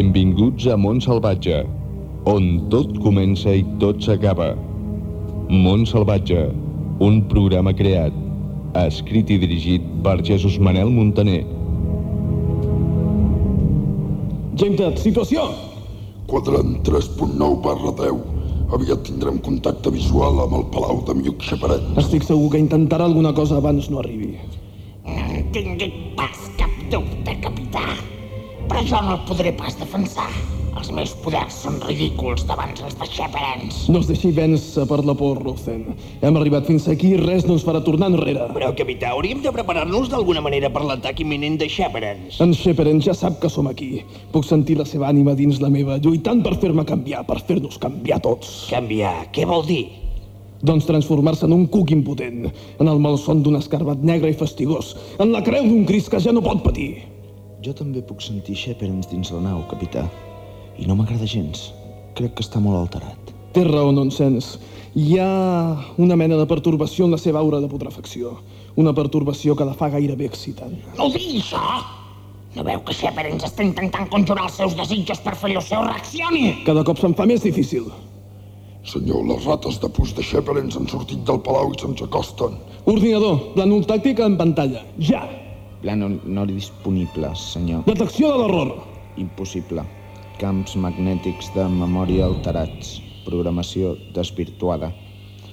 Benvinguts a Mont Salvatge, on tot comença i tot s'acaba. Mont Salvatge, un programa creat, escrit i dirigit per Jesús Manel Montaner. Gemtet, situació! Quadrant 3.9 barra 10. Aviat tindrem contacte visual amb el Palau de Miuc Xaparet. Estic segur que intentarà alguna cosa abans no arribi. No en tingui pas cap dubte. Però jo no el podré pas defensar. Els meus poders són ridículs davant els de Sheperens. No es deixi vèncer per la por, Ruthen. Hem arribat fins aquí i res no ens farà tornar enrere. Però, capità, hauríem de preparar-nos d'alguna manera per l'atac imminent de Sheperens. En Sheperen ja sap que som aquí. Puc sentir la seva ànima dins la meva, lluitant per fer-me canviar, per fer-nos canviar tots. Canviar, què vol dir? Doncs transformar-se en un cuc impotent, en el malson d'un escarbat negre i fastigós, en la creu d'un Cris que ja no pot patir. Jo també puc sentir Sheperens dins la nau, capità. I no m'agrada gens. Crec que està molt alterat. Té raó, nonsens. Hi ha una mena de pertorbació en la seva aura de putrefacció. Una pertorbació que la fa gairebé excitant. No digui això! No veu que Sheperens està intentant conjurar els seus desitjos per fer-lo seu reaccioni? Cada cop se'n fa més difícil. Senyor, les rates de pus de Sheperens han sortit del palau i se'ns acosten. Ordinador, plànol tàctic en pantalla. Ja! Plànol no disponible, senyor. Detecció de l'error. Impossible. Camps magnètics de memòria alterats. Programació desvirtuada.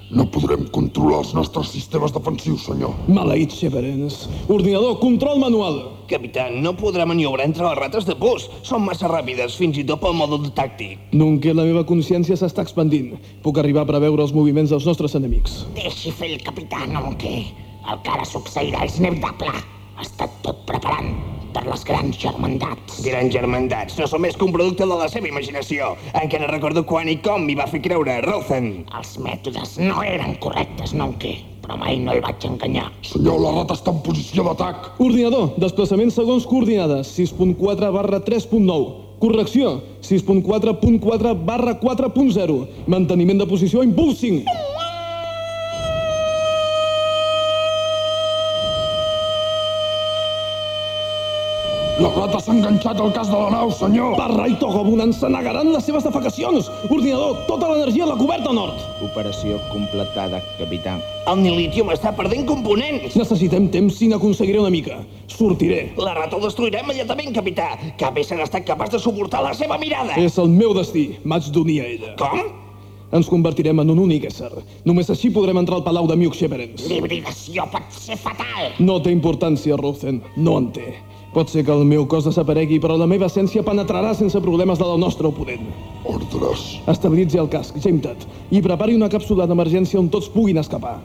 No podrem controlar els nostres sistemes defensius, senyor. Maleït Sheperens. Ordinador, control manual. Capità, no podrà maniobrar entre les rates de pus. Són massa ràpides, fins i tot pel mòdul tàctic. Nunca la meva consciència s'està expandint. Puc arribar a preveure els moviments dels nostres enemics. Deixi fer el capità Nonque. El que ara succeirà és inevitable. Ha estat tot preparant per les grans germandats. Grans germandats no són més que un producte de la seva imaginació. Encara recordo quan i com m'hi va fer creure Rothen. Els mètodes no eren correctes, Nonque, però mai no el vaig enganyar. Senyor, la rata està en posició d'atac. Ordinador, desplaçament segons coordinades, 6.4 barra 3.9. Correcció, 6.4.4 barra 4.0. Manteniment de posició, impuls 5. La rata s'ha enganxat al cas de la nau, senyor. Parra i Togobunan se negaran les seves defecacions. Ordinador, tota l'energia a la coberta nord. Operació completada, capità. El nilitium està perdent components. Necessitem temps si n'aconseguiré una mica. Sortiré. La rata el destruirà immediatament, capità. Cap ésser ha estat capaç de suportar la seva mirada. És el meu destí. M'haig d'unir a ella. Com? Ens convertirem en un únic ésser. Només així podrem entrar al palau de Miuk Sheperens. L'hibridació pot ser fatal. No té importància, Ruthen. No en té. Pot ser que el meu cos desaparegui, però la meva essència penetrarà sense problemes de la nostra oponent. Ordres. Estabilitzi el casc, Gemtet, i prepari una càpsula d'emergència on tots puguin escapar.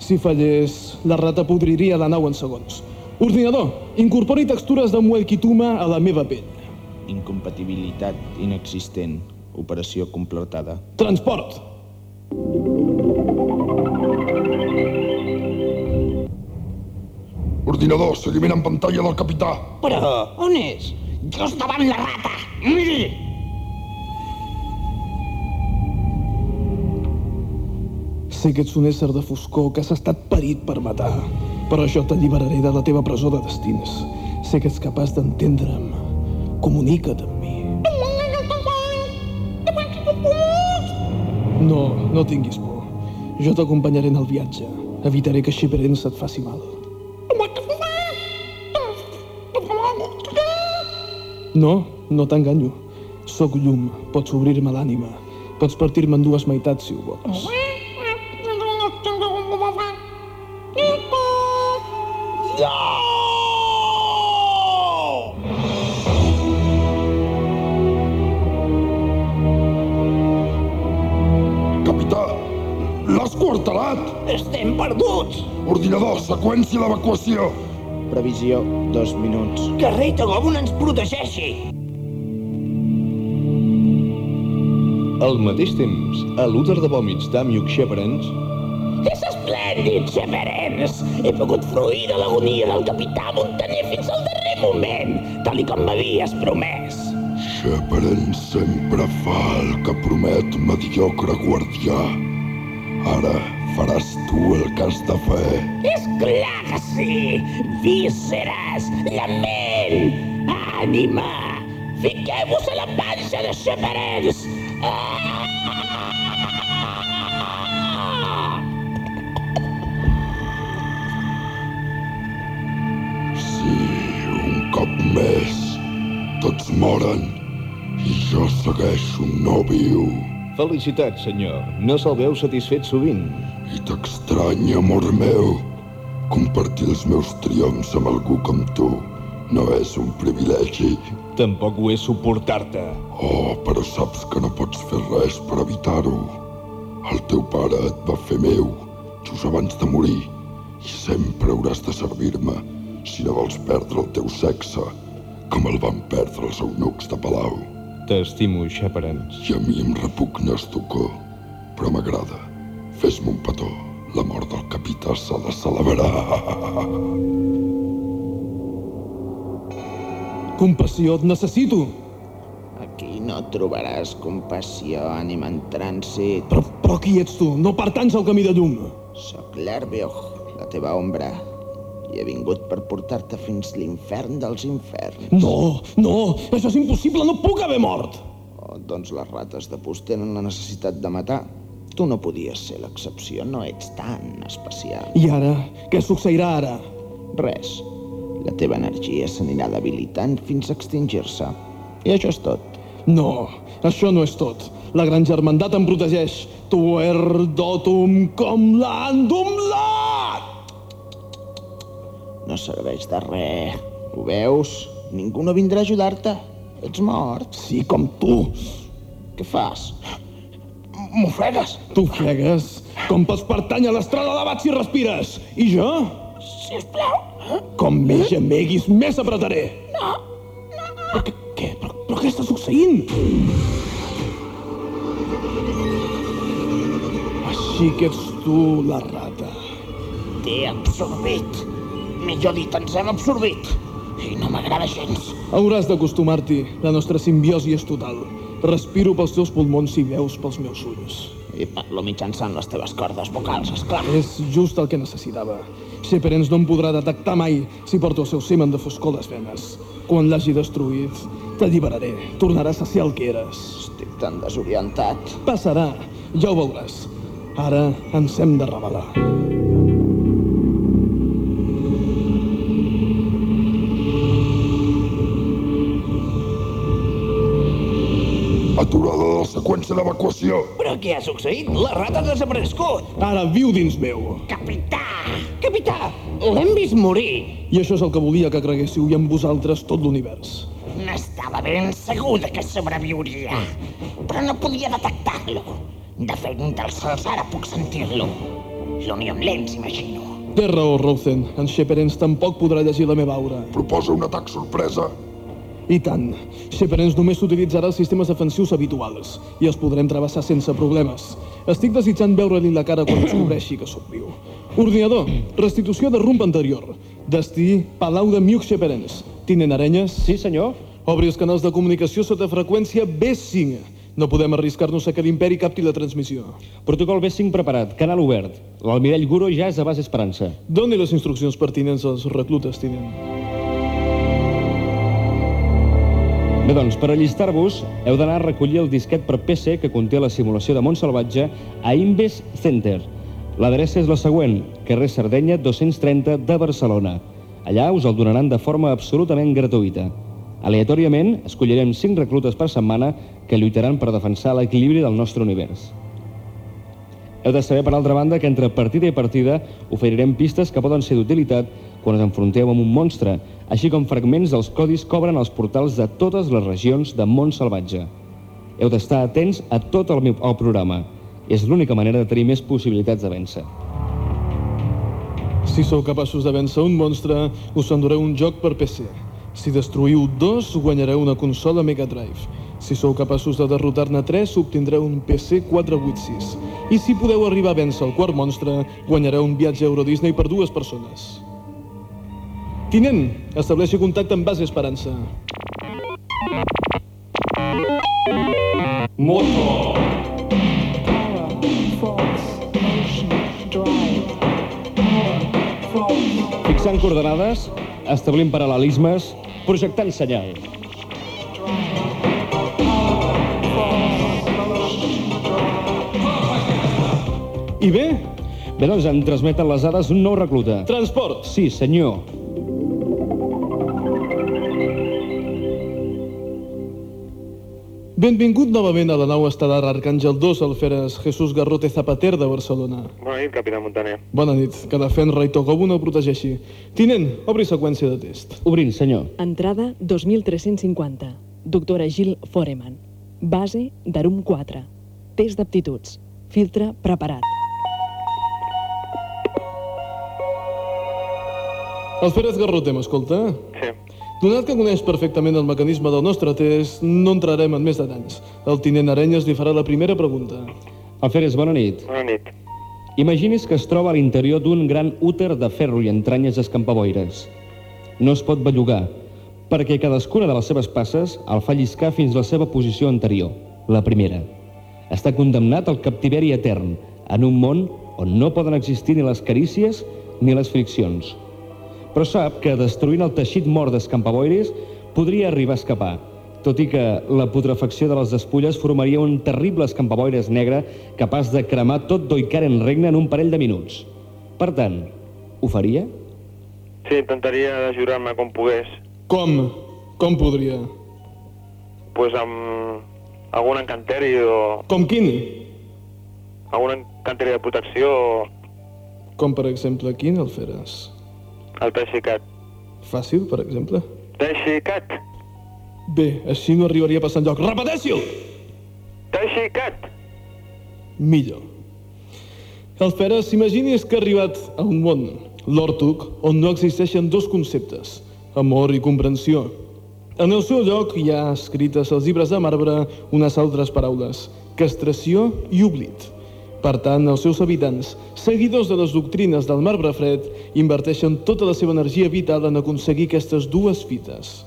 Si fallés, la rata podriria la nau en segons. Ordinador, incorpori textures de Muelkituma a la meva pell. Incompatibilitat inexistent. Operació completada. Transport! Ordinador, seguiment en pantalla del capità. Però, on és? Just davant la rata. Miri! Sé que ets un ésser de foscor que s'ha estat parit per matar, però jo t'alliberaré de la teva presó de destins. Sé que ets capaç d'entendre'm. Comunica't amb mi. No, no tinguis por. Jo t'acompanyaré en el viatge. Evitaré que Sheperens et faci mal. No, no t'enganyo. Sóc llum, pots obrir-me l'ànima. Pots partir-me en dues meitats si ho vols. Capità, l'has quartelat. Estem perduts. Ordinador, seqüència d'evacuació. Previsió, dos minuts. Que rei Tagobun ens protegeixi. Al mateix temps, a l'úter de vòmits d'Amiuk Sheperens, És esplèndid, Severens. He pogut fruir de l'agonia del capità Montaner fins al darrer moment, tal i com m'havies promès. Sheperens sempre fa el que promet mediocre guardià. Ara faràs tu el que has de fer. És clar que sí! Vísceres, lament, ànima, Fiquem-vos a la panxa de xaparens! Ah! Sí, un cop més. Tots moren. I jo segueixo no viu. Felicitats, senyor. No se'l veu satisfet sovint. I t'estranya, amor meu. Compartir els meus triomfs amb algú com tu no és un privilegi. Tampoc ho és suportar-te. Oh, però saps que no pots fer res per evitar-ho. El teu pare et va fer meu, just abans de morir, i sempre hauràs de servir-me si no vols perdre el teu sexe, com el van perdre els eunucs de Palau. T'estimo, Sheparens. I a mi em repugnes, Tucó, però m'agrada. Fes-me un petó. La mort del capità s'ha de celebrar. Compassió, et necessito. Aquí no trobaràs compassió, ànima en trànsit. Però, però qui ets tu? No pertanys al camí de llum. Soc l'Herbeog, la teva ombra, i he vingut per portar-te fins l'infern dels inferns. No, no, això és impossible, no puc haver mort. Oh, doncs les rates de pus tenen la necessitat de matar. Tu no podies ser l'excepció, no ets tan especial. I ara? Què succeirà ara? Res. La teva energia s'anirà debilitant fins a extingir-se. I això és tot. No, això no és tot. La gran germandat em protegeix. Tu erdotum com l'andumlat! No serveix de res. Ho veus? Ningú no vindrà a ajudar-te. Ets mort. Sí, com tu. Què fas? M'ofegues, T'ofegues? Com pots pertànyer a l'estrada elevat si respires? I jo? sisplau. Com més gemeguis, més apretaré. No, no. Però què, què? Però, però què està succeint? Així que ets tu la rata. T'he absorbit. Millor dit, ens hem absorbit. I no m'agrada gens. Hauràs d'acostumar-t'hi. La nostra simbiosi és total. Respiro pels teus pulmons i veus pels meus ulls. I parlo mitjançant les teves cordes vocals, esclar. És just el que necessitava. Sheperens no em podrà detectar mai si porto el seu semen de foscor a les venes. Quan l'hagi destruït, t'alliberaré. Tornaràs a ser el que eres. Estic tan desorientat. Passarà, ja ho veuràs. Ara ens hem de rebel·lar. Aturada de d'evacuació. Però què ha succeït? La rata ha desaparegut. Ara viu dins meu. Capità! Capità, l'hem vist morir. I això és el que volia que creguéssiu i amb vosaltres tot l'univers. N'estava ben segur de que sobreviuria, però no podia detectar-lo. De fet, ni del sols ara puc sentir-lo. L'unió amb l'ens, imagino. Té raó, Rosen. En Sheperens tampoc podrà llegir la meva aura. Proposa un atac sorpresa. I tant. Sheperens només utilitzarà els sistemes defensius habituals i els podrem travessar sense problemes. Estic desitjant veure-li la cara quan descobreixi que sóc viu. Ordinador, restitució de rumb anterior. Destí, Palau de Miuk Sheperens. Tinent Arenyes? Sí, senyor. Obri els canals de comunicació sota freqüència B5. No podem arriscar-nos a que l'imperi capti la transmissió. Protocol B5 preparat, canal obert. L'almirall Guro ja és a base Esperança. Doni les instruccions pertinents als reclutes, tinent. Bé, doncs, per allistar-vos, heu d'anar a recollir el disquet per PC que conté la simulació de món salvatge a Inves Center. L'adreça és la següent, carrer Sardenya 230 de Barcelona. Allà us el donaran de forma absolutament gratuïta. Aleatòriament, escollirem 5 reclutes per setmana que lluitaran per defensar l'equilibri del nostre univers. Heu de saber, per altra banda, que entre partida i partida oferirem pistes que poden ser d'utilitat quan us enfronteu amb un monstre, així com fragments dels codis que obren els portals de totes les regions de món salvatge. Heu d'estar atents a tot el meu el programa. És l'única manera de tenir més possibilitats de vèncer. Si sou capaços de vèncer un monstre, us endureu un joc per PC. Si destruïu dos, guanyareu una consola Mega Drive. Si sou capaços de derrotar-ne tres, obtindreu un PC 486. I si podeu arribar a vèncer el quart monstre, guanyareu un viatge a Euro Disney per dues persones. Tinent, estableixi contacte amb base Esperança. Motor. Fixant coordenades, establint paral·lelismes, projectant senyal. I bé, bé, doncs em transmeten les dades un nou recluta. Transport. Sí, senyor. Benvingut novament a la nau estel·lar Arcàngel 2 Alferes Jesús Garrote Zapater de Barcelona. Bona nit, capità Montaner. Bona nit, que la Fenra i Togobuno el protegeixi. Tinent, obri seqüència de test. Obrint, senyor. Entrada 2350. Doctora Gil Foreman. Base d'Arum 4. Test d'aptituds. Filtre preparat. Alferes Garrote, m'escolta? Sí. Donat que coneix perfectament el mecanisme del nostre test, no entrarem en més detalls. El tinent Arenyes li farà la primera pregunta. Alferes, bona nit. Bona nit. Imagini's que es troba a l'interior d'un gran úter de ferro i entranyes escampaboires. No es pot bellugar, perquè cadascuna de les seves passes el fa lliscar fins a la seva posició anterior, la primera. Està condemnat al captiveri etern, en un món on no poden existir ni les carícies ni les friccions. Però sap que destruint el teixit mort d'escampaboires podria arribar a escapar, tot i que la putrefacció de les despulles formaria un terrible escampaboires negre capaç de cremar tot Doikaren regne en un parell de minuts. Per tant, ho faria? Sí, intentaria d'ajudar-me com pogués. Com? Com podria? Pues amb algun encanteri o Com quin? algun encanteri de protecció o Com, per exemple, quin, Alferes? El teixicat. Fàcil, per exemple? Teixicat! Bé, així no arribaria a passar enlloc. Repeteixi-ho! Teixicat! Millor. Alferes, imagini's que ha arribat a un món, l'Hortuc, on no existeixen dos conceptes, amor i comprensió. En el seu lloc hi ha escrites als llibres de marbre unes altres paraules, castració i oblit. Per tant, els seus habitants, seguidors de les doctrines del marbre fred, inverteixen tota la seva energia vital en aconseguir aquestes dues fites.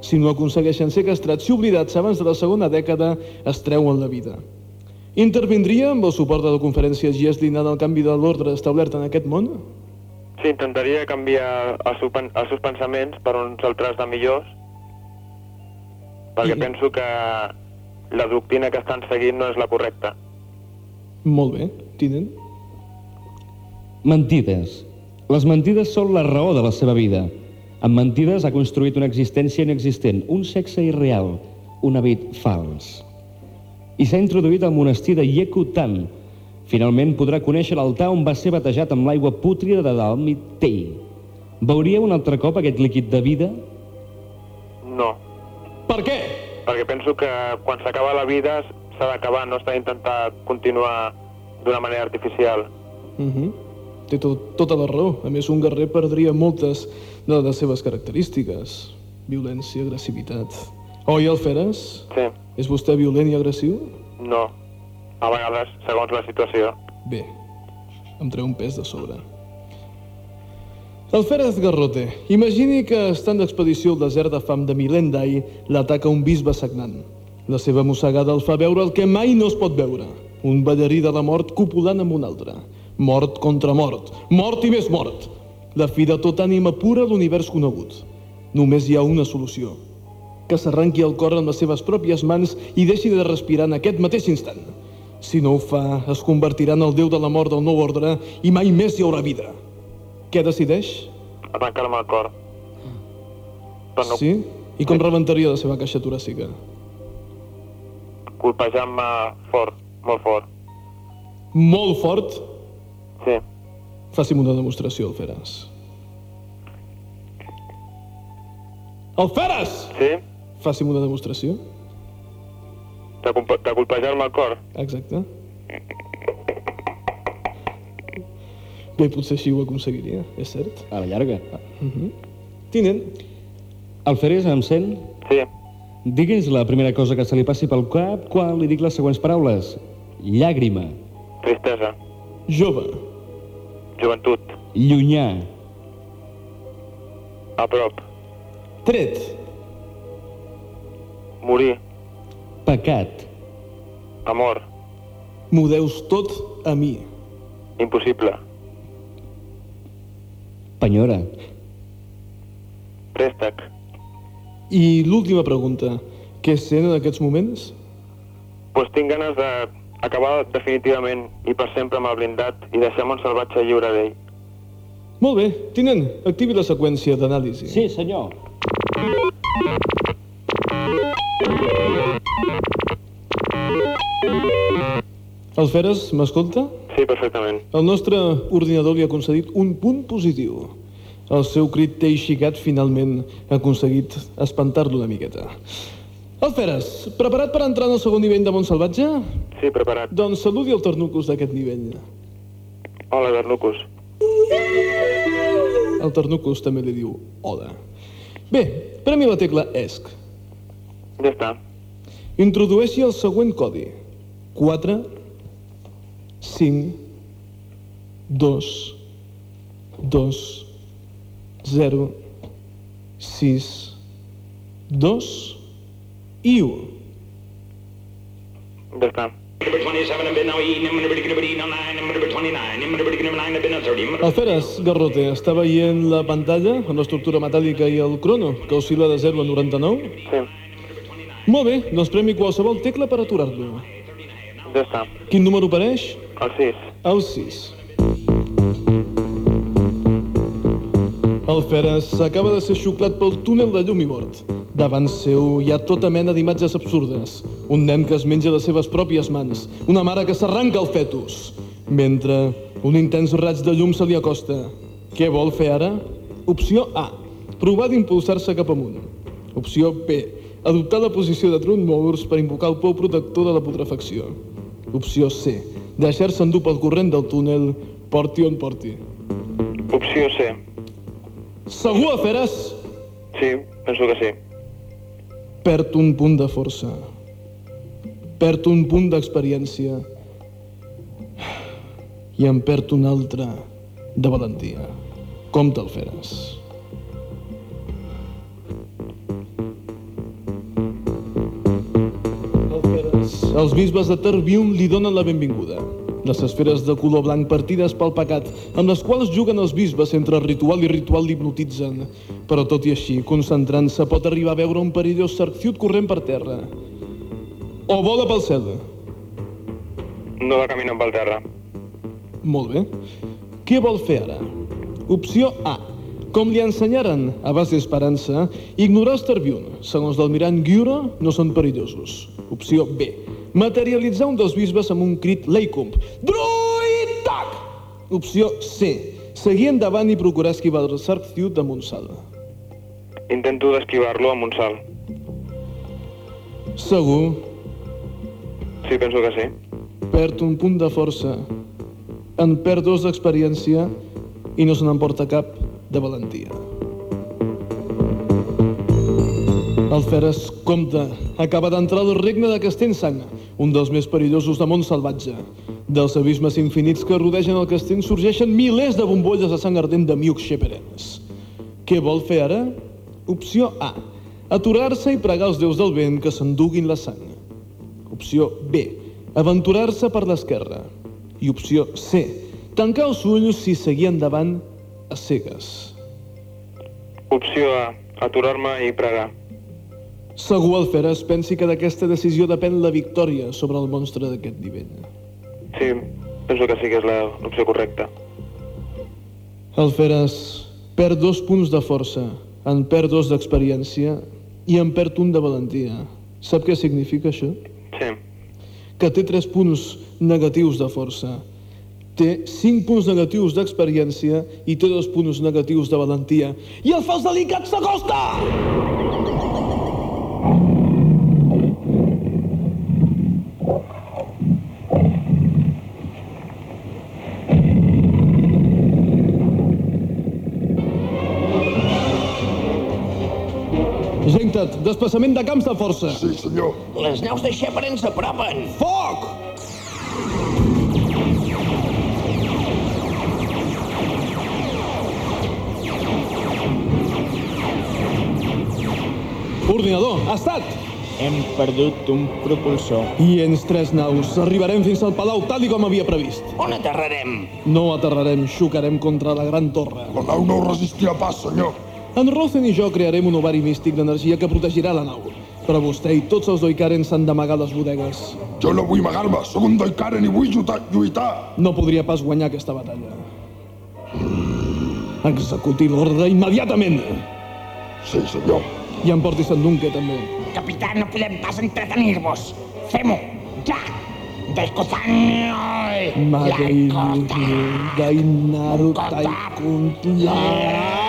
Si no aconsegueixen ser castrats i oblidats abans de la segona dècada, es treuen la vida. Intervindria amb el suport de la conferència Gieslin en el canvi de l'ordre establert en aquest món? Sí, intentaria canviar els, seu pen- els seus pensaments per uns altres de millors, perquè I- penso que la doctrina que estan seguint no és la correcta. Molt bé, tinent. Mentides. Les mentides són la raó de la seva vida. Amb mentides ha construït una existència inexistent, un sexe irreal, un hàbit fals. I s'ha introduït al monestir de Yekutan. Finalment podrà conèixer l'altar on va ser batejat amb l'aigua pútrida de Dalmit Tei. Veuria un altre cop aquest líquid de vida? No, Per què? perquè penso que quan s'acaba la vida s'ha d'acabar, no s'ha d'intentar continuar d'una manera artificial. Uh -huh. Té tot, tota la raó. A més, un guerrer perdria moltes de les seves característiques. Violència, agressivitat... Oi, Alferes? Sí, És vostè violent i agressiu? no. A vegades, segons la situació. Bé, em treu un pes de sobre. Alferes Garrote, imagini que estant d'expedició al desert de fam de Milendai l'ataca un bisbe sagnant. La seva mossegada el fa veure el que mai no es pot veure. Un ballarí de la mort copulant amb un altre. Mort contra mort. Mort i més mort. La fi de tota ànima pura a l'univers conegut. Només hi ha una solució. Que s'arranqui el cor amb les seves pròpies mans i deixi de respirar en aquest mateix instant. Si no ho fa, es convertirà en el déu de la mort del nou ordre i mai més hi haurà vida. Què decideix? Arrencar-me el cor. Però no Sí? I com rebentaria la seva caixa toràcica? Colpejant-me fort, molt fort. Molt fort? Sí. Faci'm una demostració, Alferes. Alferes! Sí? Faci'm una demostració. De, de colpejar-me el cor. Exacte. Bé, potser així ho aconseguiria, és cert. A la llarga. Tinent, Alferes, em sent? Sí. Digui'ns la primera cosa que se li passi pel cap quan li dic les següents paraules. Llàgrima, Tristesa. jove, Joventut. llunyà, A prop. tret, Morir. pecat, Amor. m'ho deus tot a mi. Impossible. penyora, Préstec. I l'última pregunta. Què sent en aquests moments? Pues tinc ganes de acabar definitivament i per sempre amb el blindat i deixar Montsalvatge lliure d'ell. Molt bé. Tinent, activi la seqüència d'anàlisi. Sí, senyor. Alferes, m'escolta? Sí, perfectament. El nostre ordinador li ha concedit un punt positiu. El seu crit té xicat finalment ha aconseguit espantar-lo una miqueta. Alferes, preparat per entrar en el segon nivell de Montsalvatge? Sí, preparat. Doncs saludi el Ternucus d'aquest nivell. Hola, Bernucus. El Ternucus també li diu hola. Bé, premi la tecla ESC. Ja està. Introdueixi el següent codi. 4, 5, 2, 2, 0, 6, 2 i 1. Ja està. Alferes, Garrote, està veient la pantalla amb l'estructura metàl·lica i el crono, que oscil·la de 0 a 99? Sí, Molt bé, doncs premi qualsevol tecla per aturar-lo. ja està. Quin número apareix? El 6. El 6. El Feres s'acaba de ser xuclat pel túnel de llum i mort. Davant seu hi ha tota mena d'imatges absurdes. Un nen que es menja les seves pròpies mans. Una mare que s'arranca el fetus. Mentre un intens raig de llum se li acosta. Què vol fer ara? Opció A. Provar d'impulsar-se cap amunt. Opció B. Adoptar la posició de tronc morts per invocar el pou protector de la putrefacció. Opció C. Deixar-se endur pel corrent del túnel, porti on porti. Opció C. Segur, Feres? Sí, penso que sí. Perd un punt de força. Perd un punt d'experiència. I en perd un altre de valentia. Com te'l feres? Els bisbes de Terbium li donen la benvinguda. Les esferes de color blanc partides pel pecat, amb les quals juguen els bisbes entre ritual i ritual l'hipnotitzen. Però tot i així, concentrant-se, pot arribar a veure un perillós sarciut corrent per terra. O vola pel cel. No va caminant pel terra. Molt bé. Què vol fer ara? Opció A. Com li ensenyaren a base d'esperança, ignorar els Terbiun, segons l'almirant Giuro, no són perillosos. Opció B. Materialitzar un dels bisbes amb un crit Leicump. Druidac! Opció C. Seguir endavant i procurar esquivar el Sarciut de Montsal. Intento d'esquivar-lo amb un salt. Segur, Sí, penso que sí. perd un punt de força, en perd dos d'experiència i no se n'emporta cap de valentia. El Feres, compte, acaba d'entrar al regne de Castellsang, un dels més perillosos de món salvatge. Dels abismes infinits que rodegen el castell sorgeixen milers de bombolles de sang ardent de miucs xeperens. Què vol fer ara? Opció A. Aturar-se i pregar als déus del vent que s'enduguin la sang. Opció B. Aventurar-se per l'esquerra. I opció C. Tancar els ulls i seguir endavant a cegues. Opció A. Aturar-me i pregar. Segur el Feres pensi que d'aquesta decisió depèn la victòria sobre el monstre d'aquest nivell. Sí, penso que sí que és la- l'opció correcta. El Feres perd dos punts de força, en perd dos d'experiència i en perd un de valentia. Sap què significa això? Sí. Que té tres punts negatius de força. Té cinc punts negatius d'experiència i té dos punts negatius de valentia. I el fals delicat s'acosta! Gentat, desplaçament de camps de força. Sí, senyor. Les naus de Shepard ens apropen. Foc! Ordinador, estat! Hem perdut un propulsor. I ens tres naus. Arribarem fins al palau tal i com havia previst. On aterrarem? No aterrarem, xocarem contra la gran torre. La nau no resistirà pas, senyor. En Rosen i jo crearem un ovari místic d'energia que protegirà la nau. Però vostè i tots els Doikaren s'han d'amagar a les bodegues. Jo no vull amagar-me, sóc un Doikaren i vull lluitar. No podria pas guanyar aquesta batalla. Executi l'ordre immediatament. Sí, senyor. I emporti Sandunque, també. Capità, no podem pas entretenir-vos. Fem-ho, ja! Dekotanoi! Madei Dainaru Taikuntla. Roster,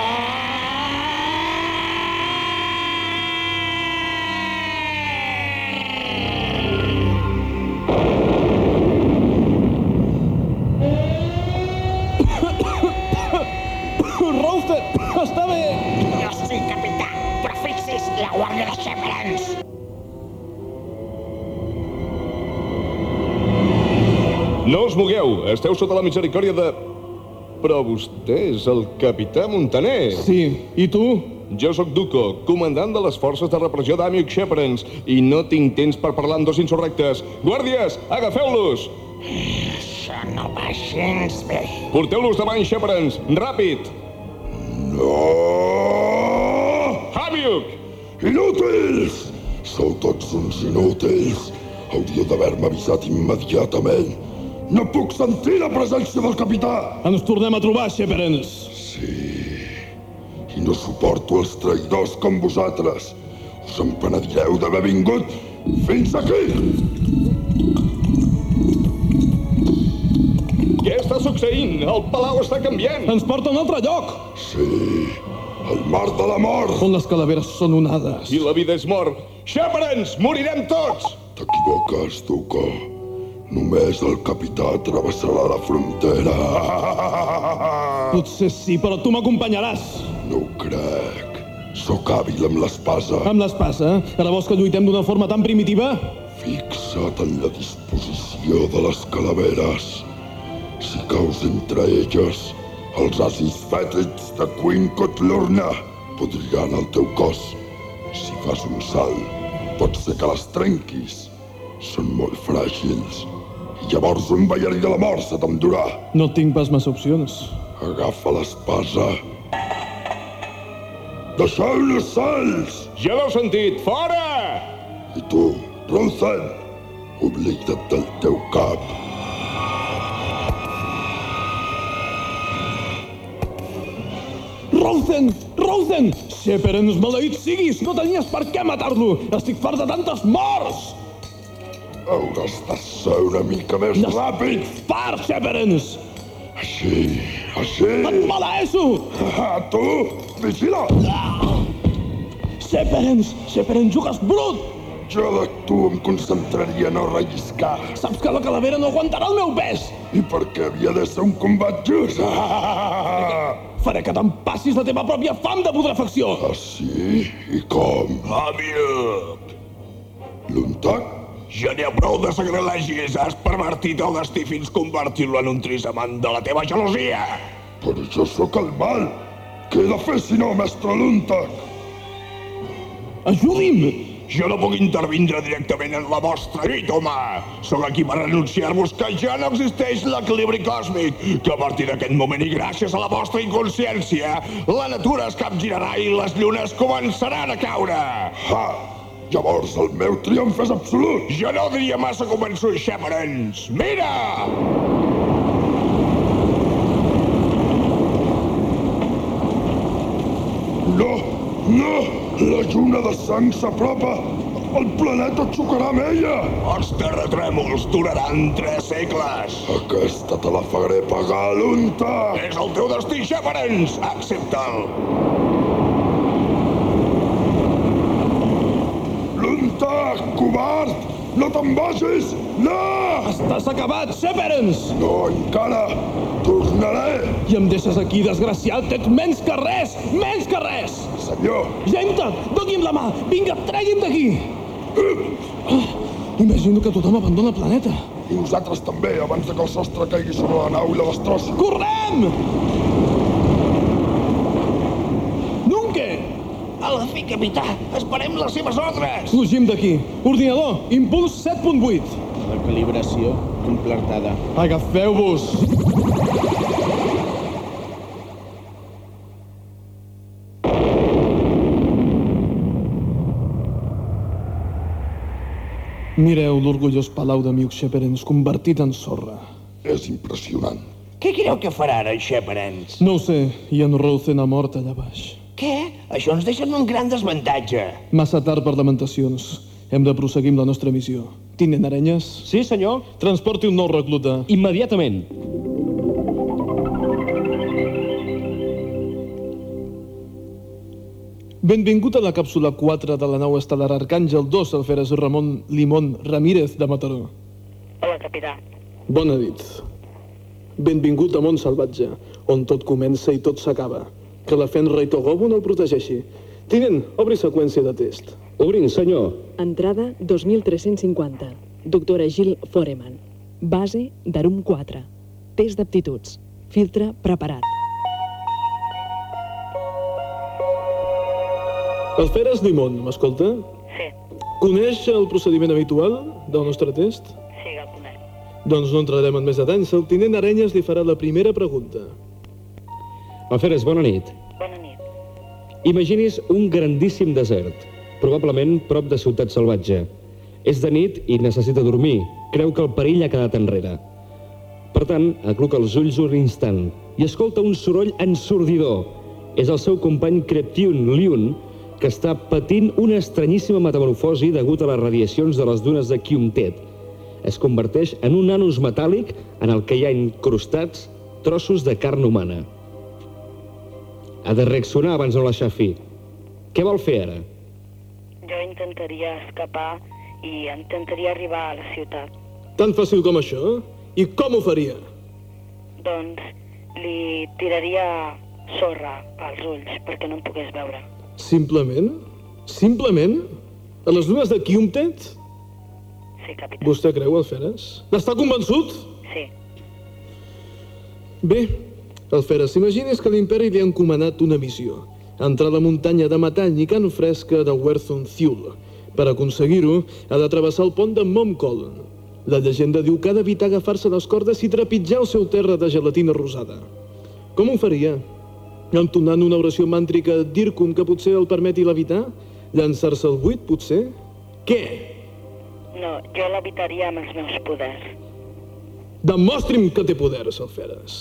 Sheperans! No us mogueu, esteu sota la misericòrdia de... Però vostè és el capità Montaner. Sí, i tu? Jo sóc Duco, comandant de les forces de repressió d'Amiuk Sheperans, i no tinc temps per parlar amb dos insurrectes. Guàrdies, agafeu-los! Això no va gens bé. Porteu-los davant, Sheperans, ràpid! No! Inútils! Sou tots uns inútils. Hauríeu d'haver-me avisat immediatament. No puc sentir la presència del capità! Ens tornem a trobar, Sheperens. Sí. I no suporto els traïdors com vosaltres. Us en penedireu d'haver vingut fins aquí! Què està succeint? El palau està canviant! Ens porta a un altre lloc! Sí, el mar de la mort! On les calaveres són onades. I la vida és mort. Sheperans, morirem tots! T'equivoques, Duco. Només el capità travessarà la frontera. Potser sí, però tu m'acompanyaràs. No ho crec. Sóc hàbil amb l'espasa. Amb l'espasa? Ara vols que lluitem d'una forma tan primitiva? Fixa't en la disposició de les calaveres. Si caus entre elles, els acis fètids de Queen Cotlorna podriran el teu cos. Si fas un salt, pot ser que les trenquis. Són molt fràgils. I llavors un ballarí de la mort se t'endurà. No tinc pas massa opcions. Agafa l'espasa. Deixeu-los salts! Ja l'heu sentit, fora! I tu, Rothen, oblida't del teu cap. Rosen! Rosen! Sheperens, maleït siguis! No tenies per què matar-lo! Estic fart de tantes morts! Hauràs de ser una mica més ràpid. Fart, Sheperens! Així, així. Et maleeixo! Ah, tu, vigila! Sheperens! Sheperens, jugues brut! Jo de tu em concentraria a no relliscar. Saps que la calavera no aguantarà el meu pes! I per què havia de ser un combat just? Ah, Faré que te'n passis la teva pròpia fam de putrefacció! ah sí? I com? Amic, L'untac? ja n'hi ha prou de sacrilègis. Has pervertit el destí fins convertir-lo en un trisamant de la teva gelosia. Però jo sóc el mal. Què he de fer si no, mestre Luntac? Ajudi'm! Jo no puc intervindre directament en la vostra lluita, home. Sóc aquí per anunciar-vos que ja no existeix l'equilibri còsmic, que a partir d'aquest moment i gràcies a la vostra inconsciència, la natura es capgirarà i les llunes començaran a caure. Ha! Llavors el meu triomf és absolut. Jo no diria massa convençut, Sheperens. Mira! No, no! La lluna de sang s'apropa! El planeta xocarà amb ella! Els terratrèmols duraran tres segles. Aquesta te la faré pagar, l'unta! És el teu destí, Sheperens. Accepta'l. L'unta, covard! No te'n vagis! No! Estàs acabat, Sheperens! No, encara! Tornaré! I em deixes aquí, desgraciat? Ets menys que res! Menys que res! Senyor! Genta, doni'm la mà! Vinga, tregui'm d'aquí! Ah, imagino que tothom abandona el planeta. I nosaltres també, abans de que el sostre caigui sobre la nau i la destrossi. Correm! Nunca! A la fi, capità! Esperem les seves ordres! Fugim d'aquí. Ordinador, impuls 7.8. La calibració completada. Agafeu-vos! Mireu l'orgullós palau de Miuk Sheperens convertit en sorra. És impressionant. Què creu que farà ara, el Sheperens? No ho sé, i en Rosen ha mort allà baix. Què? Això ens deixa en un gran desavantatge. Massa tard per lamentacions. Hem de proseguir amb la nostra missió. Tinent Arenyes, Sí, senyor? transporti un nou recluta. Immediatament. Benvingut a la càpsula 4 de la nau estel·lar Arcàngel 2, alferes Ramon Limón Ramírez de Mataró. Hola, capità. Bona nit. Benvingut a Mont Salvatge, on tot comença i tot s'acaba. Que la Fenra i Togobo no el protegeixi. Tinent, obri seqüència de test. Obrint, senyor. Entrada 2350. Doctora Gil Foreman. Base d'Arum 4. Test d'aptituds. Filtre preparat. Alferes Limón, m'escolta? Sí, Coneix el procediment habitual del nostre test? sí el conec. Doncs no entrarem en més detalls. El tinent Arenyes li farà la primera pregunta. Alferes, bona nit. Bona nit. Imagini's un grandíssim desert, probablement prop de Ciutat Salvatge. És de nit i necessita dormir. Creu que el perill ha quedat enrere. Per tant, acluca els ulls un instant i escolta un soroll ensordidor. És el seu company Kreptiun Liun, que està patint una estranyíssima metamorfosi degut a les radiacions de les dunes de Kiumtet. Es converteix en un anus metàl·lic en el que hi ha incrustats trossos de carn humana. Ha de reaccionar abans no l'aixafi. Què vol fer ara? Jo intentaria escapar i intentaria arribar a la ciutat. Tan fàcil com això? I com ho faria? Doncs li tiraria sorra als ulls perquè no em pogués veure. Simplement? Simplement? A les dues de Kiumtet? Sí, capità. Vostè creu, Alferes? N'està convençut? Sí. Bé, Alferes, imagini's que l'imperi li ha encomanat una missió. Entrar a la muntanya de metall i can fresca de Werthun Thule. Per aconseguir-ho, ha de travessar el pont de Momcol. La llegenda diu que ha d'evitar agafar-se les cordes i trepitjar el seu terra de gelatina rosada. Com ho faria? Entonant una oració màntrica d'Irkum que potser el permeti levitar? Llançar-se al buit, potser? Què? No, jo l'evitaria amb els meus poders. Demostri'm que té poders, Alferes.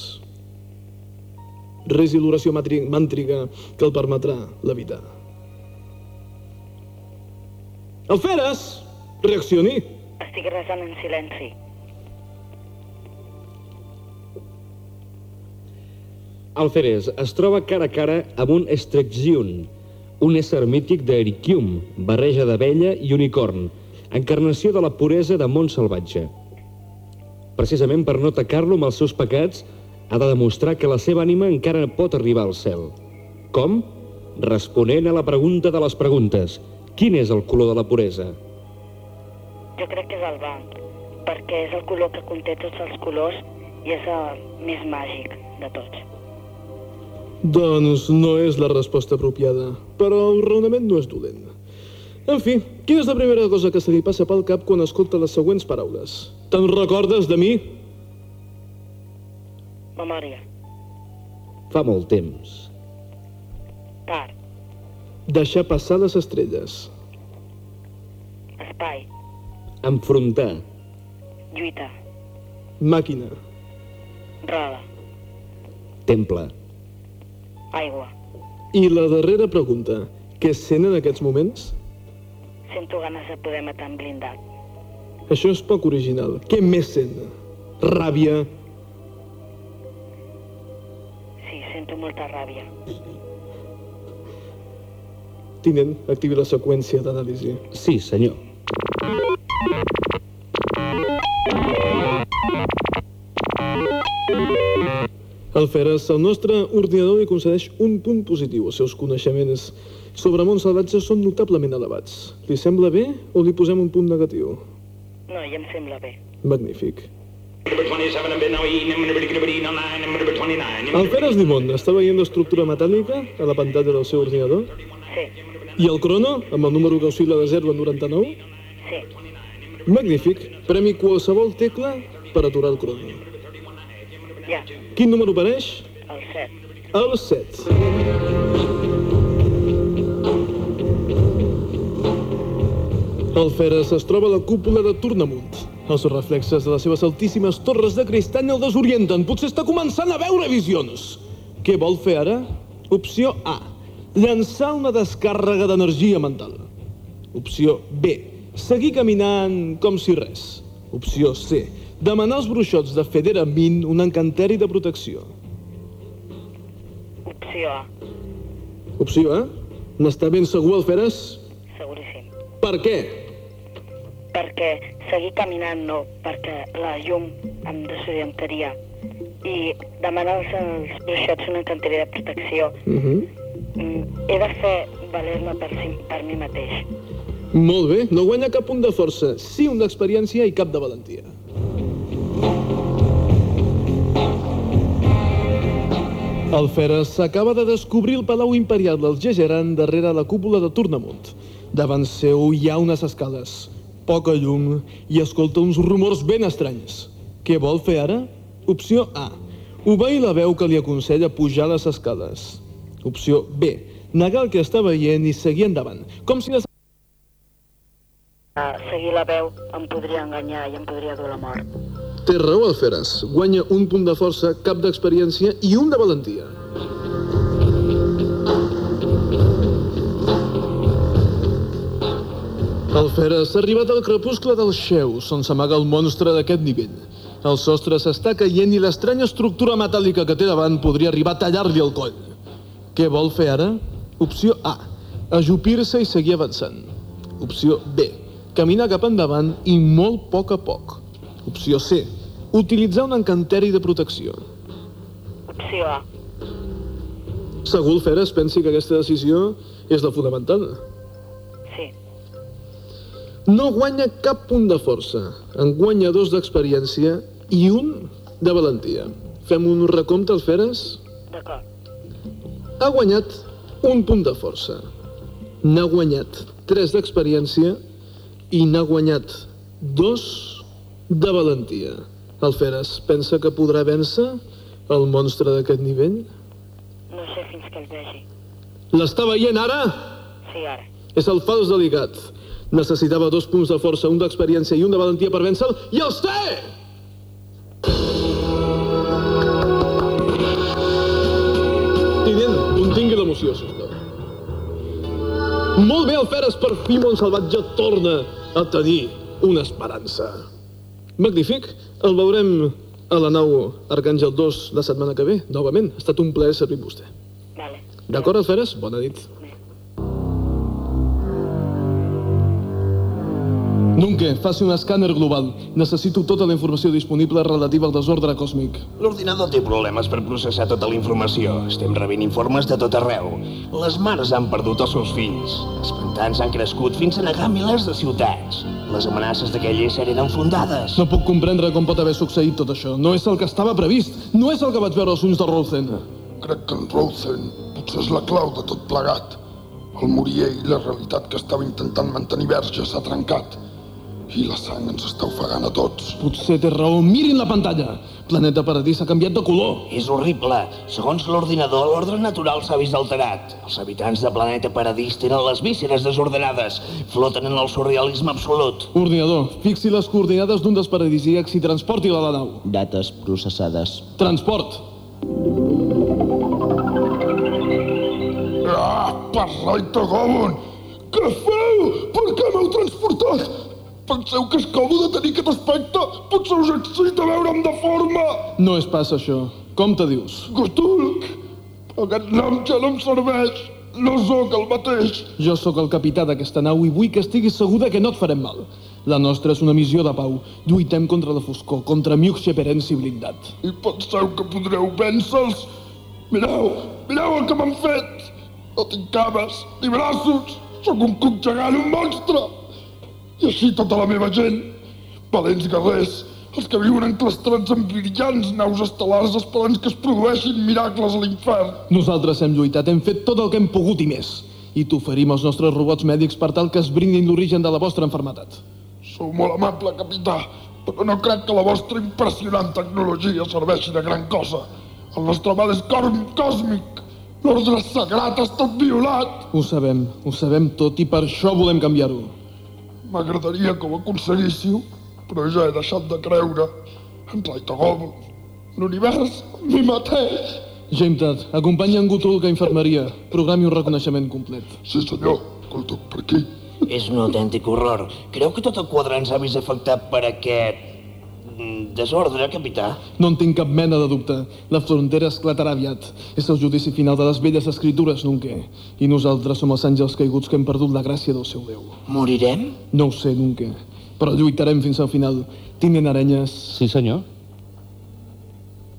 Resi l'oració màntrica que el permetrà levitar. Alferes! Reaccioni! Estic resant en silenci. Alferes es troba cara a cara amb un Strexzion, un ésser mític d'Erikium, barreja d'abella i unicorn, encarnació de la puresa de món salvatge. Precisament per no atacar-lo amb els seus pecats, ha de demostrar que la seva ànima encara pot arribar al cel. Com? Responent a la pregunta de les preguntes. Quin és el color de la puresa? Jo crec que és el blanc, perquè és el color que conté tots els colors i és el més màgic de tots. Doncs no és la resposta apropiada, però el raonament no és dolent. En fi, quina és la primera cosa que se li passa pel cap quan escolta les següents paraules? Te'n recordes de mi? Memòria. Fa molt temps. Tard. Deixar passar les estrelles. Espai. Enfrontar. Lluita. Màquina. Roda. Temple. Aigua. I la darrera pregunta. Què sent en aquests moments? Sento ganes de poder matar en blindat. Això és poc original. Què més sent? Ràbia? Sí, sento molta ràbia. Tinent, activi la seqüència d'anàlisi. Sí, senyor. Alferes, el nostre ordinador li concedeix un punt positiu. Els seus coneixements sobre món salvatge són notablement elevats. Li sembla bé o li posem un punt negatiu? No, ja em sembla bé. Magnífic. Number 27 and been now eating, number 29, number 29. Alferes Limón, està veient l'estructura metàl·lica a la pantalla del seu ordinador? Sí, I el crono, amb el número que oscil·la de 0 a 99? sí. Magnífic. Premi qualsevol tecla per aturar el crono. Ja, Quin número apareix? el 7. El 7. El Feres es troba a la cúpula de Tornamunt. Els reflexes de les seves altíssimes torres de cristany el desorienten. Potser està començant a veure visions. Què vol fer ara? Opció A. Llançar una descàrrega d'energia mental. Opció B. Seguir caminant com si res. Opció C. Demanar als bruixots de Federa Min un encanteri de protecció. Opció A. Opció A. N'està ben segur el Feres? Seguríssim. Per què? Perquè seguir caminant no, perquè la llum em desorientaria. I demanar als bruixots una encanteria de protecció. Uh -huh. Mm, He de fer valer-me per, si, per mi mateix. Molt bé, no guanya cap punt de força, sí un d'experiència i cap de valentia. El Feres s'acaba de descobrir el Palau Imperial dels Gegeran darrere la cúpula de Tornamunt. Davant seu hi ha unes escales, poca llum i escolta uns rumors ben estranys. Què vol fer ara? Opció A. Obeir la veu que li aconsella pujar les escales. Opció B. Negar el que està veient i seguir endavant, com si les seguir la veu em podria enganyar i em podria dur la mort. Té raó el Feres. Guanya un punt de força, cap d'experiència i un de valentia. El Feres ha arribat al crepuscle del Xeus, on s'amaga el monstre d'aquest nivell. El sostre s'està caient i l'estranya estructura metàl·lica que té davant podria arribar a tallar-li el coll. Què vol fer ara? Opció A. Ajupir-se i seguir avançant. Opció B. Caminar cap endavant i molt a poc a poc. Opció C. Utilitzar un encanteri de protecció. Opció A. Segur el Feres pensi que aquesta decisió és la fonamental. Sí. No guanya cap punt de força. En guanya dos d'experiència i un de valentia. Fem un recompte al Feres? D'acord. Ha guanyat un punt de força. N'ha guanyat tres d'experiència i n'ha guanyat dos de valentia. El Feres pensa que podrà vèncer el monstre d'aquest nivell? No sé fins que el vegi. L'està veient ara? Sí, ara. És el fals delicat. Necessitava dos punts de força, un d'experiència i un de valentia per vèncer-lo, i els té! Tinent, contingui l'emoció, sisplau. Molt bé, el Feres, per fi Montsalvatge torna a tenir una esperança. Magnífic. El veurem a la nau Arcàngel 2 la setmana que ve, novament. Ha estat un plaer servir vostè. Vale. D'acord, Alferes? Bona nit. Nunke, faci un escàner global. Necessito tota la informació disponible relativa al desordre còsmic. L'ordinador té problemes per processar tota la informació. Estem rebent informes de tot arreu. Les mares han perdut els seus fills. Els pantans han crescut fins a negar milers de ciutats. Les amenaces d'aquell ésser eren fundades. No puc comprendre com pot haver succeït tot això. No és el que estava previst. No és el que vaig veure als ulls de Rolfen. Crec que en Rosen potser és la clau de tot plegat. El morir ell, la realitat que estava intentant mantenir verge s'ha trencat. I la sang ens està ofegant a tots. Potser té raó. Mirin la pantalla. Planeta Paradís ha canviat de color. És horrible. Segons l'ordinador, l'ordre natural s'ha vist alterat. Els habitants de Planeta Paradís tenen les vísceres desordenades. Floten en el surrealisme absolut. Ordinador, fixi les coordinades d'un dels paradisíacs i transporti-la a la nau. Dates processades. Transport. Ah, per Raita Gobon! Què feu? Per què m'heu transportat? Penseu que és còmode tenir aquest aspecte? Potser us excita veure'm de forma? No és pas això. Com te dius? Gutulk! Aquest nom ja no em serveix. No sóc el mateix. Jo sóc el capità d'aquesta nau i vull que estiguis segur de que no et farem mal. La nostra és una missió de pau. Lluitem contra la foscor, contra Miuk Sheperens i blindat. I penseu que podreu vèncer-los? Mireu, mireu el que m'han fet! No tinc cames ni braços. Sóc un cuc gegant, un monstre. I així tota la meva gent. Valents guerrers, els que viuen enclastrats en brillants naus estel·lars esperant que es produeixin miracles a l'infern. Nosaltres hem lluitat, hem fet tot el que hem pogut i més. I t'oferim els nostres robots mèdics per tal que es brindin l'origen de la vostra enfermetat. Sou molt amable, capità, però no crec que la vostra impressionant tecnologia serveixi de gran cosa. El nostre mal és còsmic. L'ordre sagrat ha estat violat. Ho sabem, ho sabem tot i per això volem canviar-ho. M'agradaria que ho aconseguíssiu, però ja he deixat de creure en Raitagobl. L'univers, mi mateix. Jametat, acompanya en Gutulk a infermeria. Programi un reconeixement complet. Sí, senyor. Gutulk per aquí. És un autèntic horror. Creu que tot el quadrant s'ha vist afectat per aquest... desordre, capità? No en tinc cap mena de dubte. La frontera esclatarà aviat. És el judici final de les velles escritures, nunca. I nosaltres som els àngels caiguts que hem perdut la gràcia del seu Déu. Morirem? No ho sé, nunca. Però lluitarem fins al final. Tinent Arenyes, Sí, senyor.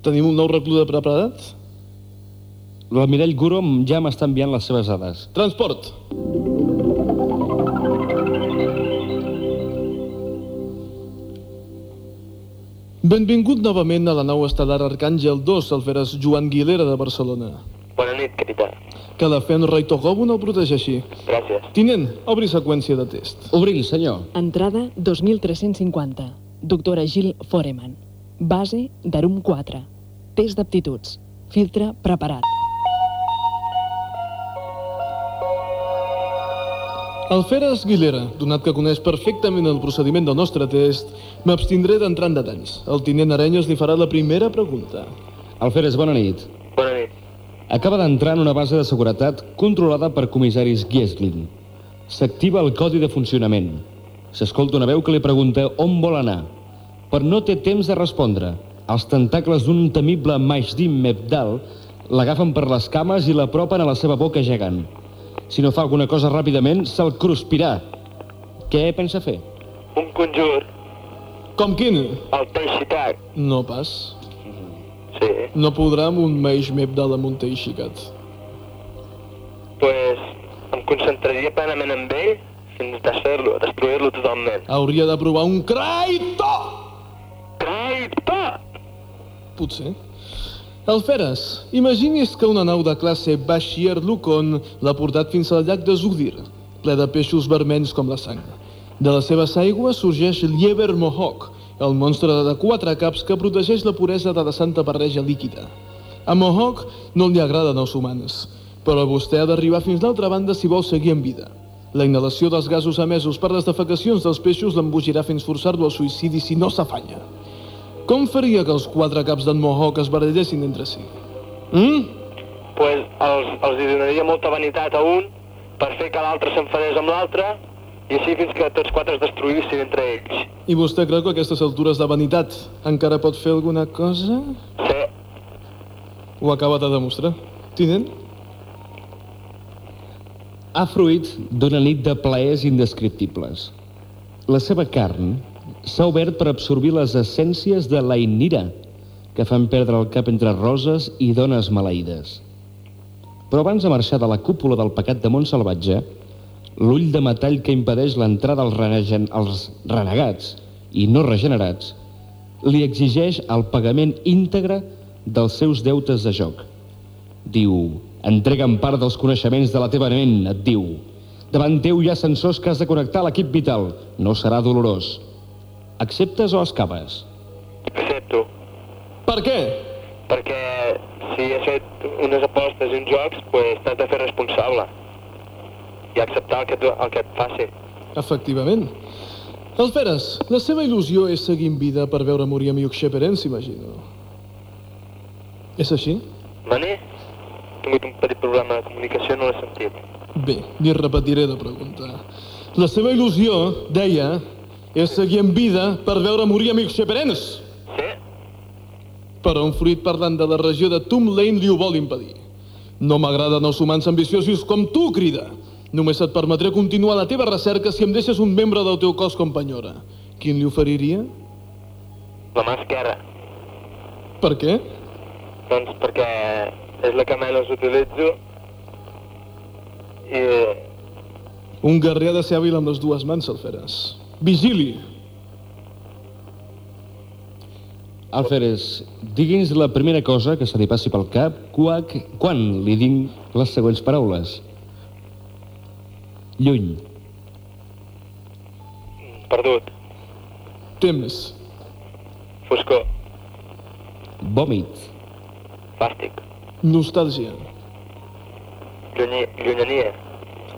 tenim un nou recluta preparat? L'almirall Gurom ja m'està enviant les seves dades. Transport! Benvingut novament a la nau estel·lar Arcàngel 2, alferes Joan Guilera de Barcelona. Bona nit, capità. Que la fe en Raitogobun el protegeixi. Gràcies. Tinent, obri seqüència de test. Obri, senyor. Entrada 2350. Doctora Gil Foreman. Base d'Arum 4. Test d'aptituds. Filtre preparat. Alferes Guilera, donat que coneix perfectament el procediment del nostre test, m'abstindré d'entrar en detalls. El tinent Arenyes li farà la primera pregunta. Alferes, bona nit. Bona nit. Acaba d'entrar en una base de seguretat controlada per comissaris Giesling. S'activa el codi de funcionament. S'escolta una veu que li pregunta on vol anar. Però no té temps de respondre. Els tentacles d'un temible Maishdim Mebdal l'agafen per les cames i l'apropen a la seva boca gegant. Si no fa alguna cosa ràpidament, se'l cruspirà. Què pensa fer? Un conjur, Com quin? el Teixitac. No pas. Sí. No podrà amb un meix mep de la munta i xicat. Pues em concentraria plenament en ell fins a fer-lo, a destruir-lo totalment. Hauria de provar un Kraito! Kraito! Potser. Alferes, imagini's que una nau de classe Bashir Lukon l'ha portat fins al llac de Zudir, ple de peixos vermells com la sang. De les seves aigües sorgeix l'Ieber Mohawk, el monstre de quatre caps que protegeix la puresa de la santa barreja líquida. A Mohawk no li agraden els humans, però vostè ha d'arribar fins l'altra banda si vol seguir en vida. La inhalació dels gasos emesos per les defecacions dels peixos l'embogirà fins forçar-lo al suïcidi si no s'afanya. Com faria que els quatre caps d'en Mohawk es barallessin entre si? Mm? Pues els, els hi donaria molta vanitat a un per fer que l'altre s'enfadés amb l'altre i així fins que tots quatre es destruïssin entre ells. I vostè creu que a aquestes altures de vanitat encara pot fer alguna cosa? Sí. Ho acaba de demostrar. Tinent? Ha fruit d'una nit de plaers indescriptibles. La seva carn s'ha obert per absorbir les essències de la innira, que fan perdre el cap entre roses i dones maleïdes. Però abans de marxar de la cúpula del pecat de Montsalvatge, l'ull de metall que impedeix l'entrada als, renegen, als renegats i no regenerats li exigeix el pagament íntegre dels seus deutes de joc. Diu, entrega'm part dels coneixements de la teva ment, et diu. Davant teu hi ha sensors que has de connectar a l'equip vital. No serà dolorós. Acceptes o escapes? Accepto. Per què? Perquè si has fet unes apostes i uns jocs, pues t'has de fer responsable. I acceptar el que, tu, el que et faci. Efectivament. Alferes, la seva il·lusió és seguir en vida per veure morir a Miuk Sheperen, s'imagino. És així? Mani? He tingut un petit problema de comunicació, no l'he sentit. Bé, li repetiré la pregunta. La seva il·lusió, deia, és seguir en vida per veure morir amics xeperens. Sí? Però un fruit parlant de la regió de Tum Lane li ho vol impedir. No m'agraden els humans ambiciosos com tu, crida. Només et permetré continuar la teva recerca si em deixes un membre del teu cos companyora. Quin li oferiria? La mà esquerra. Per què? Doncs perquè és la que menys utilitzo i Un guerrer ha de ser hàbil amb les dues mans, Alferes. Vigili! Alferes, digui'ns la primera cosa que se li passi pel cap quac, quan li dic les següents paraules. Lluny. perdut, Temps. foscor, Vòmit. fàstic, Nostàlgia. llunyi, llunyania,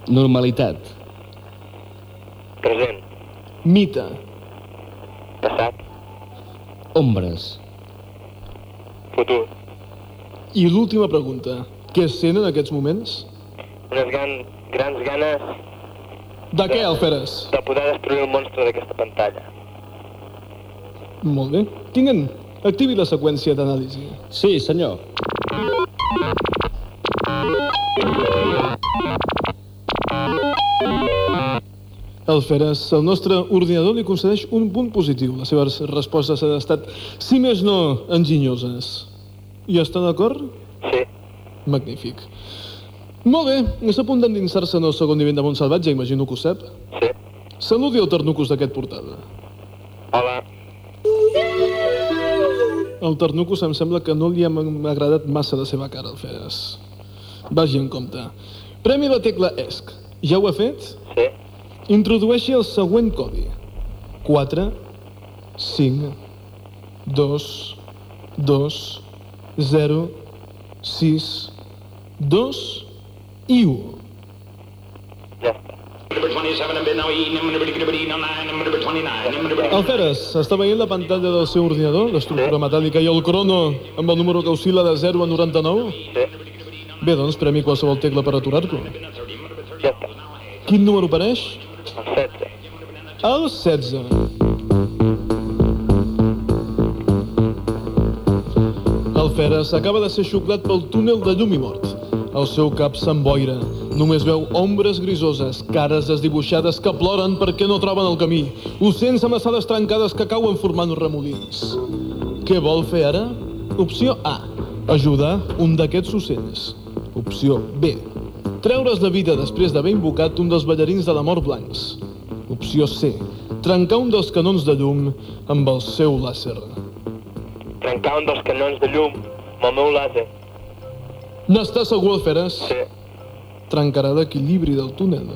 Normalitat. present, Mite. Passat. Ombres. Futur. I l'última pregunta. Què sent en aquests moments? Unes gran, grans ganes De què, Alferes? de poder destruir el monstre d'aquesta pantalla. Molt bé. Tinguent, activi la seqüència d'anàlisi. Sí, senyor. Alferes, el nostre ordinador li concedeix un punt positiu. Les seves respostes han estat, si més no, enginyoses. I està d'acord? Sí. Magnífic. Molt bé, és a punt d'endinsar-se en el segon nivell de Montsalvatge, imagino que ho sap. Sí. Saludi el Ternucus d'aquest portal. Hola. El Ternucus em sembla que no li ha agradat massa la seva cara, Alferes. Vagi en compte. Premi la tecla ESC. Ja ho ha fet? Sí. Introdueixi el següent codi. 4, 5, 2, 2, 0, 6, 2 i 1. Ja està. Alferes, està veient la pantalla del seu ordinador, l'estructura metàl·lica i el crono amb el número que oscil·la de 0 a 99? Sí. Bé, doncs premi qualsevol tecla per aturar-lo. Ja. Quin número apareix? 16. El 16. El Feres acaba de ser xuclat pel túnel de llum i mort. El seu cap s'emboira. Només veu ombres grisoses, cares desdibuixades que ploren perquè no troben el camí. Ocells ales trencades que cauen formant remolins. Què vol fer ara? Opció A. Ajudar un d'aquests ocells. Opció B. Treure's la vida després d'haver invocat un dels ballarins de la mort blancs. Opció C. Trencar un dels canons de llum amb el seu làser. Trencar un dels canons de llum amb el meu làser. N'està segur, Alferes? Sí. Trencarà l'equilibri del túnel.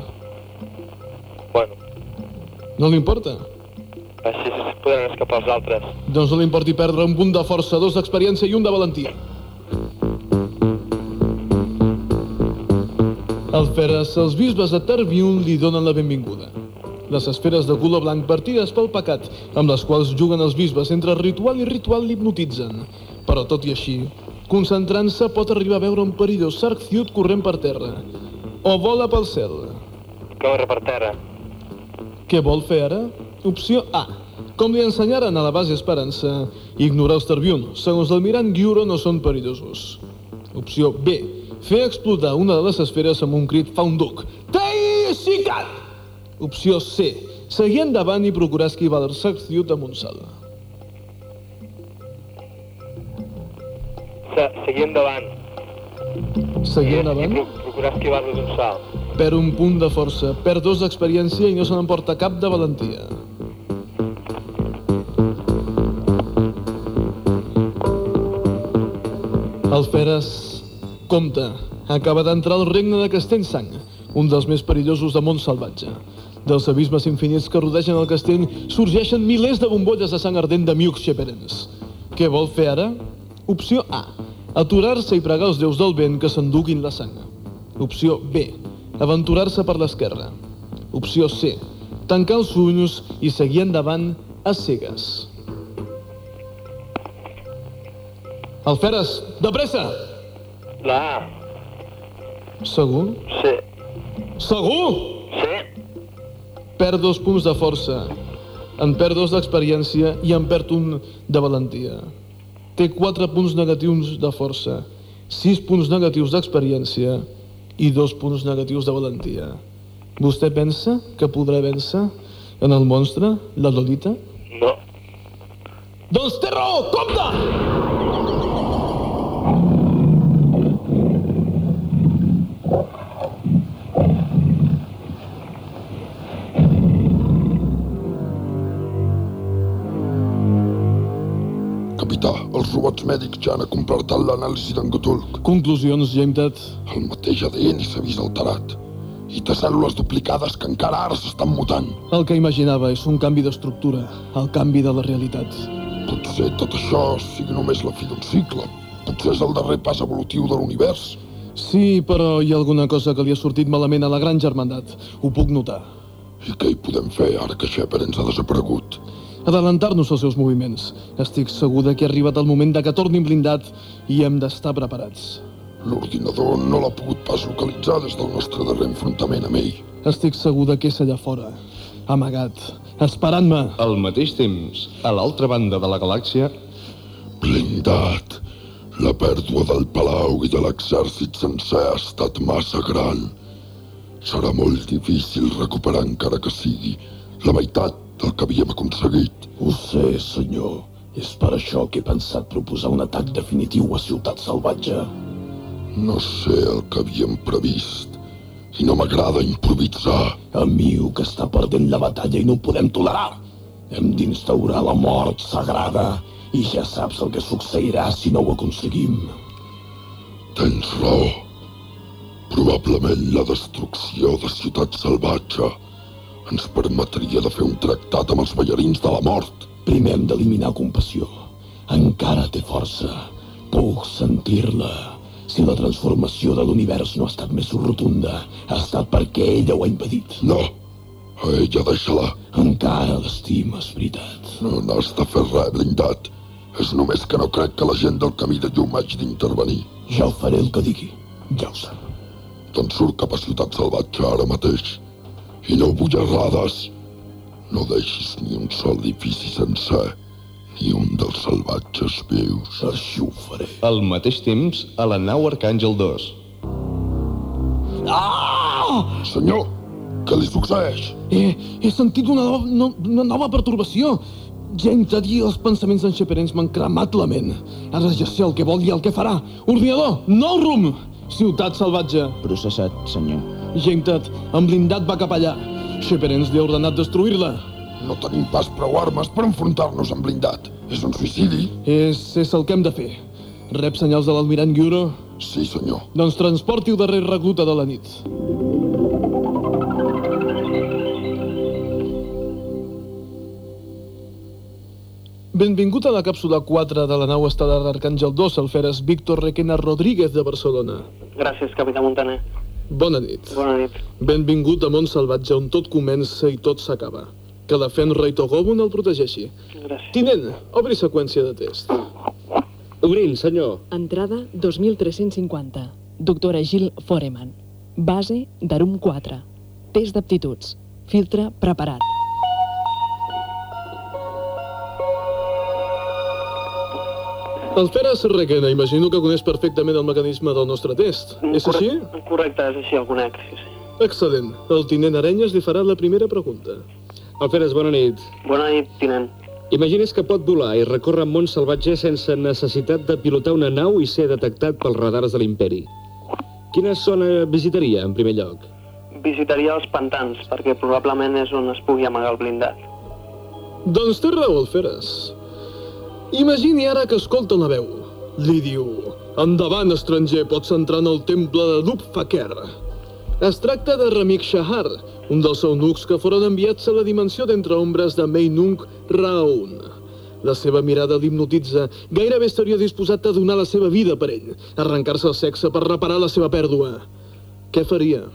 Bueno, No li importa? així es podran escapar els altres. Doncs no li importi perdre un punt de força, dos d'experiència i un de valentia. Alferes, els bisbes de Terbiun li donen la benvinguda. Les esferes de color blanc partides pel pecat, amb les quals juguen els bisbes entre ritual i ritual l'hipnotitzen. Però tot i així, concentrant-se pot arribar a veure un perillós sarcciut corrent per terra. O vola pel cel. Corre per terra. Què vol fer ara? Opció A. Com li ensenyaren a la base Esperança, ignorar els Terbiun, segons l'almirant Giuro, no són perillosos. Opció B. Fer explotar una de les esferes amb un crit fa un duc. Tei xicat! Opció C. Seguir endavant i procurar esquivar el amb un salt. Se, seguir endavant. Seguir endavant? I pro procurar esquivar-lo d'un salt. Perd un punt de força, perd dos d'experiència i no se n'emporta cap de valentia. Alferes, compte, acaba d'entrar al regne de Castellsang, un dels més perillosos de món salvatge. Dels abismes infinits que rodegen el castell sorgeixen milers de bombolles de sang ardent de Miux Sheperens. Què vol fer ara? Opció A. Aturar-se i pregar els déus del vent que s'enduguin la sang. Opció B. Aventurar-se per l'esquerra. Opció C. Tancar els ulls i seguir endavant a cegues. Alferes, de pressa! La A. Segur? Sí. Segur? Sí. Perd dos punts de força, en perd dos d'experiència i en perd un de valentia. Té quatre punts negatius de força, sis punts negatius d'experiència i dos punts negatius de valentia. Vostè pensa que podrà vèncer en el monstre, la Lolita? No. Doncs té raó, compte! Mèdics ja han completat l'anàlisi d'en Gutulk. Conclusions, Jametat? El mateix ADN s'ha vist alterat. I té cèl·lules duplicades que encara ara s'estan mutant. El que imaginava és un canvi d'estructura, el canvi de la realitat. Potser tot això sigui només la fi d'un cicle. Potser és el darrer pas evolutiu de l'univers. Sí, però hi ha alguna cosa que li ha sortit malament a la gran germandat. Ho puc notar. I què hi podem fer ara que Shepard ens ha desaparegut? Adelantar-nos als seus moviments. Estic segur de que ha arribat el moment de que tornin blindat i hem d'estar preparats. L'ordinador no l'ha pogut pas localitzar des del nostre darrer enfrontament amb ell. Estic segur de que és allà fora, amagat, esperant-me. Al mateix temps, a l'altra banda de la galàxia, Blindat. La pèrdua del palau i de l'exèrcit sencer ha estat massa gran. Serà molt difícil recuperar encara que sigui la meitat del que havíem aconseguit. Ho sé, senyor. És per això que he pensat proposar un atac definitiu a Ciutat Salvatge. No sé el que havíem previst i no m'agrada improvisar. Amiu que està perdent la batalla i no ho podem tolerar. Hem d'instaurar la mort sagrada i ja saps el que succeirà si no ho aconseguim. Tens raó. Probablement la destrucció de Ciutat Salvatge ens permetria de fer un tractat amb els ballarins de la mort. Primer hem d'eliminar compassió. Encara té força. Puc sentir-la. Si la transformació de l'univers no ha estat més rotunda, ha estat perquè ella ho ha impedit. No, a ella deixa-la. Encara l'estima, és veritat. No n'has de fer res, blindat. És només que no crec que la gent del camí de llum hagi d'intervenir. Ja ho faré el que digui. Ja ho sap. Doncs surt cap a Ciutat Salvatge ara mateix. I no vull errades. No deixis ni un sol edifici sencer, ni un dels salvatges vius. Així ho faré. al mateix temps, a la nau Arcàngel 2. Ah! Senyor, què li succeeix? He, he sentit una, no, no, una nova pertorbació. Ja entre dir els pensaments d'en Xeperens m'han cremat la ment. Ara ja sé el que vol i el que farà. Ordinador, nou rum! Ciutat salvatge. Processat, senyor. Gentat, en blindat va cap allà. Xeperens li ha ordenat destruir-la. No tenim pas prou armes per enfrontar-nos amb blindat. És un suïcidi? És, és el que hem de fer. Rep senyals de l'almirant Gyuro? Sí, senyor. Doncs transporti el darrer recluta de la nit. Benvingut a la càpsula 4 de la nau estel·lar Arcàngel 2, el feres Víctor Requena Rodríguez de Barcelona. Gràcies, capità Montaner. Bona nit. Bona nit. Benvingut a Mont Salvatge, on tot comença i tot s'acaba. Que la Fen Rei Togobun el protegeixi. Gràcies. Tinent, obri seqüència de test. Obrint, senyor. Entrada 2350. Doctora Gil Foreman. Base d'Arum 4. Test d'aptituds. Filtre preparat. El Feres Requena, imagino que coneix perfectament el mecanisme del nostre test. És així? Correcte, és així, el conec, sí, sí. Excel·lent. El tinent Arenyes li farà la primera pregunta. Alferes, bona nit. Bona nit, tinent. Imagines que pot volar i recórrer món salvatge sense necessitat de pilotar una nau i ser detectat pels radars de l'imperi. Quina zona visitaria, en primer lloc? Visitaria els pantans, perquè probablement és on es pugui amagar el blindat. Doncs té raó, el Feres. Imagini ara que escolta una veu. Li diu... Endavant, estranger, pots entrar en el temple de Dub Fakir. Es tracta de Ramik Shahar, un dels eunucs que foren enviats a la dimensió d'entre ombres de Meinung Raun. La seva mirada l'hipnotitza. Gairebé estaria disposat a donar la seva vida per ell, arrencar-se el sexe per reparar la seva pèrdua. Què faria?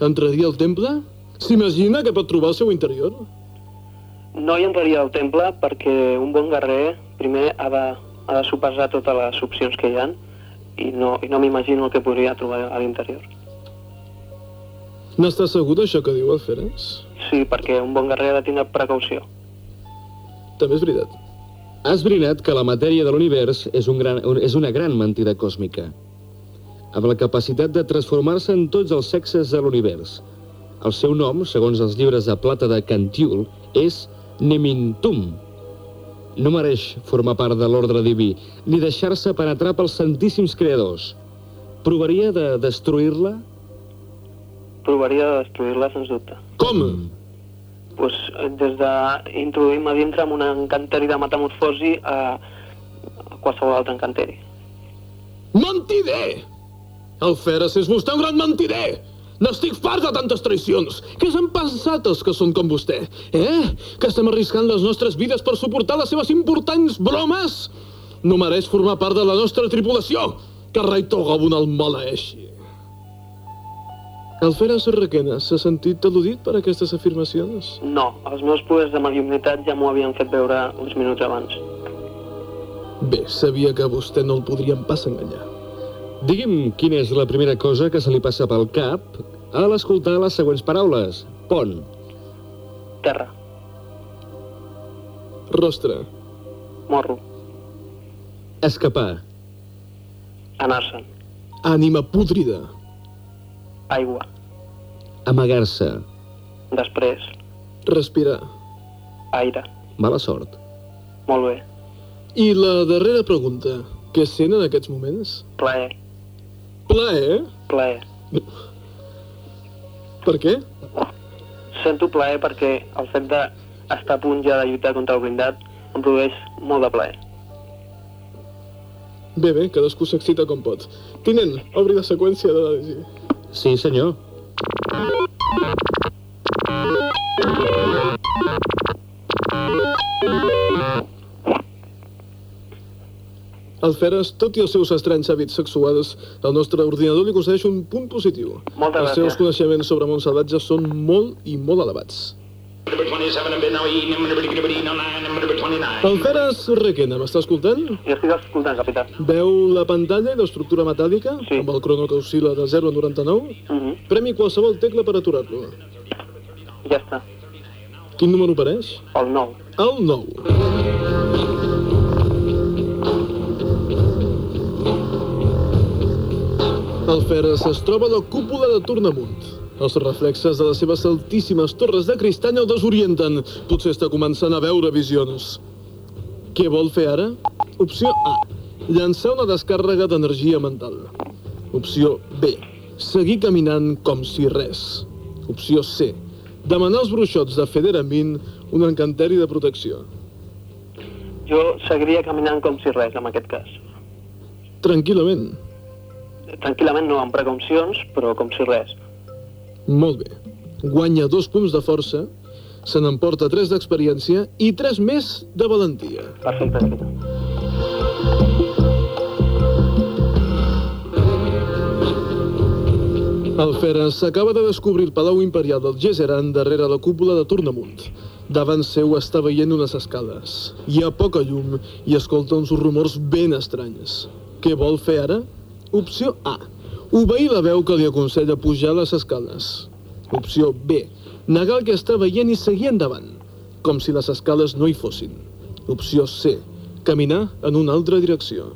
Entraria al temple? S'imagina que pot trobar al seu interior? No hi entraria al temple perquè un bon guerrer primer ha de, ha de superar totes les opcions que hi han i no, i no m'imagino el que podria trobar a l'interior. N'està segur d'això que diu el Feres? Sí, perquè un bon guerrer ha de tindre precaució. També és veritat. Ha esbrinat que la matèria de l'univers és, un gran, és una gran mentida còsmica, amb la capacitat de transformar-se en tots els sexes de l'univers. El seu nom, segons els llibres de plata de Cantiul, és Nemintum. No mereix formar part de l'ordre diví, ni deixar-se penetrar pels santíssims creadors. Provaria de destruir-la? Provaria de destruir-la, sens dubte. Com? Pues, des d'introduir-me dintre amb un encanteri de metamorfosi a, a qualsevol altre encanteri. Mentider! El Feres és vostè un gran mentider! N'estic fart de tantes traïcions! Què s'han pensat els que són com vostè? Eh? Que estem arriscant les nostres vides per suportar les seves importants bromes? No mereix formar part de la nostra tripulació! Que Rei Togobun el maleeixi! Alferes Requena s'ha sentit al·ludit per aquestes afirmacions? No, els meus poders de mediumnitat ja m'ho havien fet veure uns minuts abans. Bé, sabia que a vostè no el podrien pas enganyar. Digui'm quina és la primera cosa que se li passa pel cap a l'escoltar les següents paraules. Pont, Terra, Rostre, morro, escapar, anar-se'n, ànima púdrida, aigua, amagar-se, després, respirar. aire. mala sort, Molt bé. I la darrera pregunta. Què sent en aquests moments? Plaer, Plaer? plaer. Per què? Sento plaer perquè el fet d'estar a punt ja de lluitar contra el blindat em produeix molt de plaer. Bé, bé, cadascú s'excita com pot. Tinent, obri la seqüència de l'anàlisi. Sí, senyor. Alferes, tot i els seus estranys hàbits sexuals, el nostre ordinador li concedeix un punt positiu. Moltes els gràcies. seus coneixements sobre món salvatge són molt i molt elevats. Alferes Requena, m'està escoltant? Jo estic escoltant, capità. Veu la pantalla i l'estructura metàl·lica? Sí. Amb el crono que oscil·la de 0 a 99? Uh -huh. Premi qualsevol tecla per aturar-lo. Ja està. Quin número apareix? El 9. El 9. El Feres es troba a la cúpula de Tornamunt. Els reflexes de les seves altíssimes torres de cristany el desorienten. Potser està començant a veure visions. Què vol fer ara? Opció A. Llançar una descàrrega d'energia mental. Opció B. Seguir caminant com si res. Opció C. Demanar als bruixots de Federamin un encanteri de protecció. Jo seguiria caminant com si res, en aquest cas. Tranquil·lament. Tranquil·lament no, amb precaucions, però com si res. Molt bé. Guanya dos punts de força, se n'emporta tres d'experiència i tres més de valentia. Perfecte. El Feres s'acaba de descobrir el Palau Imperial del Gesseran darrere la cúpula de Tornamunt. Davant seu està veient unes escales. Hi ha poca llum i escolta uns rumors ben estranys. Què vol fer ara? Opció A. Obeir la veu que li aconsella pujar les escales. Opció B. Negar el que està veient i seguir endavant, com si les escales no hi fossin. Opció C. Caminar en una altra direcció.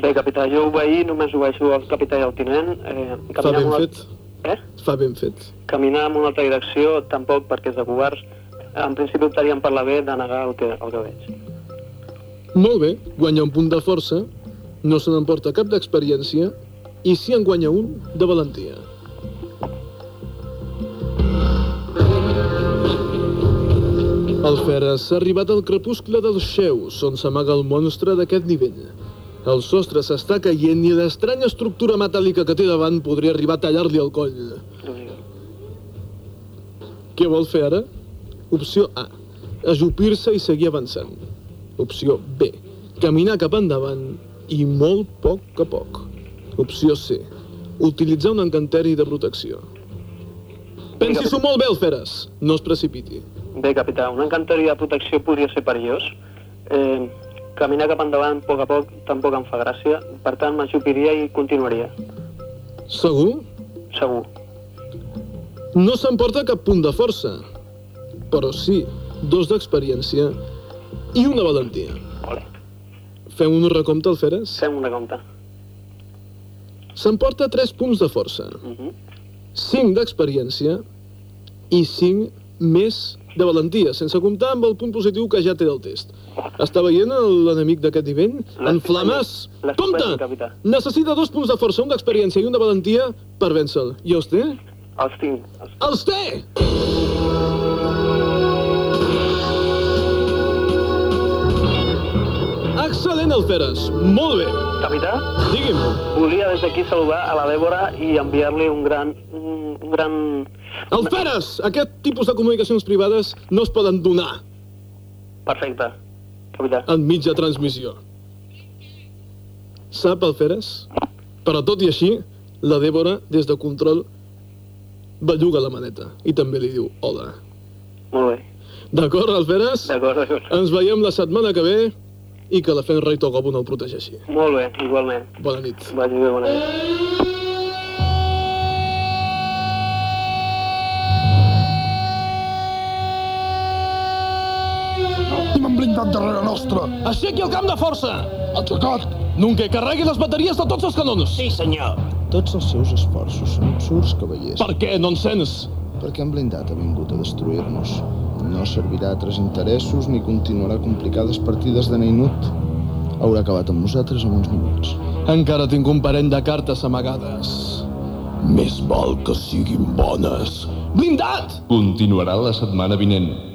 Bé, capità, jo obeir, només obeeixo el capità i el tinent. Eh, Fa ben una- fet. Eh? Fa ben fet. Caminar en una altra direcció, tampoc, perquè és de covards. En principi optaríem per la B de negar el que, el que veig. Molt bé, guanya un punt de força, no se n'emporta cap d'experiència i si en guanya un de valentia. El Feres s'ha arribat al crepuscle dels xeus, on s'amaga el monstre d'aquest nivell. El sostre s'està caient i l'estranya estructura metàl·lica que té davant podria arribar a tallar-li el coll. Què vol fer ara? Opció A. Ajupir-se i seguir avançant. Opció B. Caminar cap endavant i molt poc a poc. Opció C. Utilitzar un encanteri de protecció. Pensi-s'ho molt bé, Alferes. No es precipiti. Bé, capità, un encanteri de protecció podria ser perillós. Eh, caminar cap endavant a poc a poc tampoc em fa gràcia. Per tant, m'ajupiria i continuaria. Segur? Segur. No s'emporta cap punt de força. Però sí, dos d'experiència i una valentia. Fem un recompte, Alferes? Fem un recompte. S'emporta 3 punts de força, Uh -huh. 5 d'experiència i 5 més de valentia, sense comptar amb el punt positiu que ja té del test. Està veient el- l'enemic d'aquest nivell? En flames! Compte! Necessita dos punts de força, un d'experiència i un de valentia per vèncer-lo. I els té? Els tinc. Els... Els té! Excel·lent, Alferes. Molt bé. Capità? Digui'm. Volia des d'aquí saludar a la Dèbora i enviar-li un gran... Un, gran... Alferes! Aquest tipus de comunicacions privades no es poden donar Perfecte. Capità. enmig de transmissió. Sap, Alferes? Però tot i així, la Dèbora, des de control, belluga la maneta i també li diu hola. Molt bé. D'acord, Alferes? D'acord, d'acord. Ens veiem la setmana que ve i que la Fenrei Togobun el protegeixi. Molt bé, igualment. Bona nit. Vagi bé, bona nit. M'han blindat darrere nostra. Aixequi el camp de força! Aixecat! Nunca carregui les bateries de tots els canons! Sí, senyor. Tots els seus esforços són absurds, cavallers. Per què no encens? Perquè han blindat ha vingut a destruir-nos. No servirà a altres interessos ni continuarà complicades partides de Neinut. Haurà acabat amb nosaltres en uns minuts. Encara tinc un parell de cartes amagades. Més val que siguin bones. Blindat! Continuarà la setmana vinent.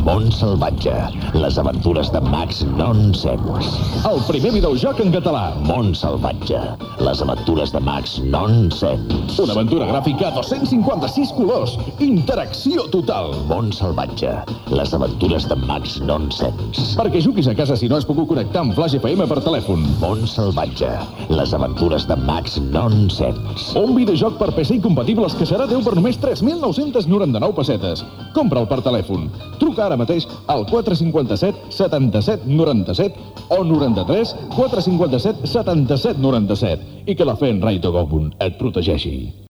Món salvatge, les aventures de Max Nonsens. El primer videojoc en català. Món salvatge, les aventures de Max Nonsens. Una aventura gràfica a 256 colors. Interacció total. Món salvatge, les aventures de Max Nonsens. Perquè juguis a casa si no has pogut connectar amb Flash FM per telèfon. Món salvatge, les aventures de Max Nonsens. Un videojoc per PC i compatible es queixarà Déu per només 3.999 pessetes. Compra'l per telèfon. Truca ara mateix al 457 77 97 o 93 457 77 97 i que la fe en Rai Togobun et protegeixi.